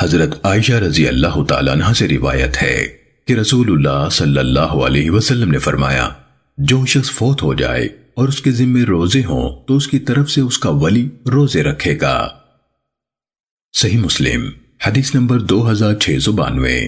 حضرت عائشہ رضی اللہ تعالیٰ عنہ سے روایت ہے کہ رسول اللہ صلی اللہ علیہ وسلم نے فرمایا، جو شخص فوت ہو جائے اور اس کے ذمہ روزے ہوں تو اس کی طرف سے اس کا ولی روزے رکھے گا۔ صحیح مسلم، حدیث نمبر دو ہزار چھ سو بانوے۔